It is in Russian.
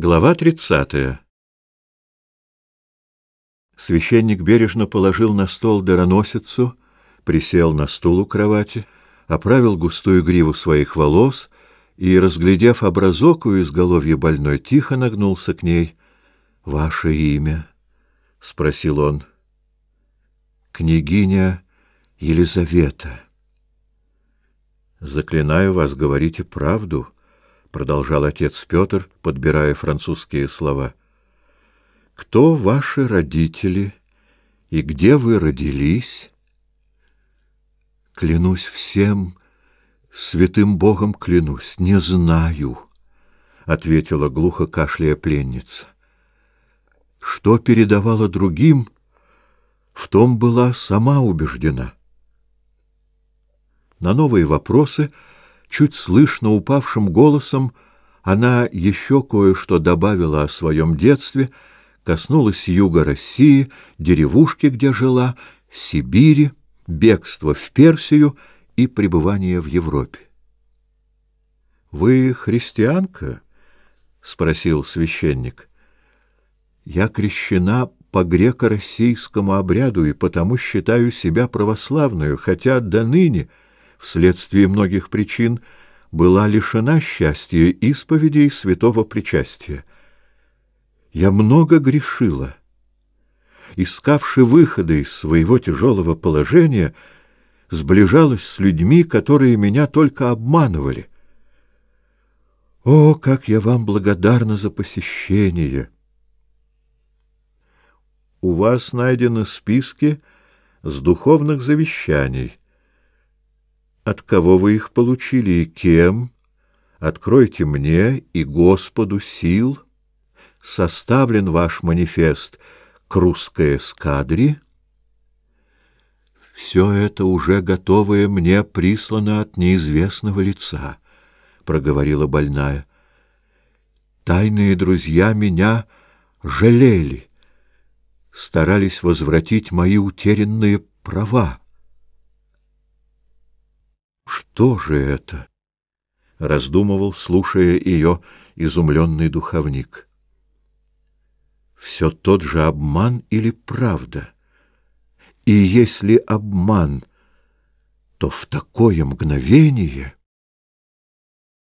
Глава 30. Священник бережно положил на стол дароносицу, присел на стул у кровати, оправил густую гриву своих волос и, разглядев образок у изголовья больной, тихо нагнулся к ней. — Ваше имя? — спросил он. — Княгиня Елизавета. — Заклинаю вас, говорите правду, — продолжал отец Петр, подбирая французские слова. Кто ваши родители и где вы родились? Клянусь всем, святым Богом клянусь, не знаю, ответила глухо кашляя пленница. Что передавала другим, в том была сама убеждена. На новые вопросы чуть слышно упавшим голосом она еще кое-что добавила о своем детстве, коснулась юга России, деревушки, где жила, Сибири, бегство в Персию и пребывание в Европе. — Вы христианка? — спросил священник. — Я крещена по греко-российскому обряду и потому считаю себя православную, хотя до ныне вследствие многих причин была лишена счастья исповедей святого причастия. Я много грешила. Искавши выхода из своего тяжелого положения, сближалась с людьми, которые меня только обманывали. О, как я вам благодарна за посещение! У вас найдены списки с духовных завещаний — от кого вы их получили и кем, откройте мне и Господу сил. Составлен ваш манифест к русской эскадре. Все это уже готовое мне прислано от неизвестного лица, — проговорила больная. Тайные друзья меня жалели, старались возвратить мои утерянные права. Что же это? — раздумывал, слушая ее, изумленный духовник. Все тот же обман или правда? И если обман, то в такое мгновение...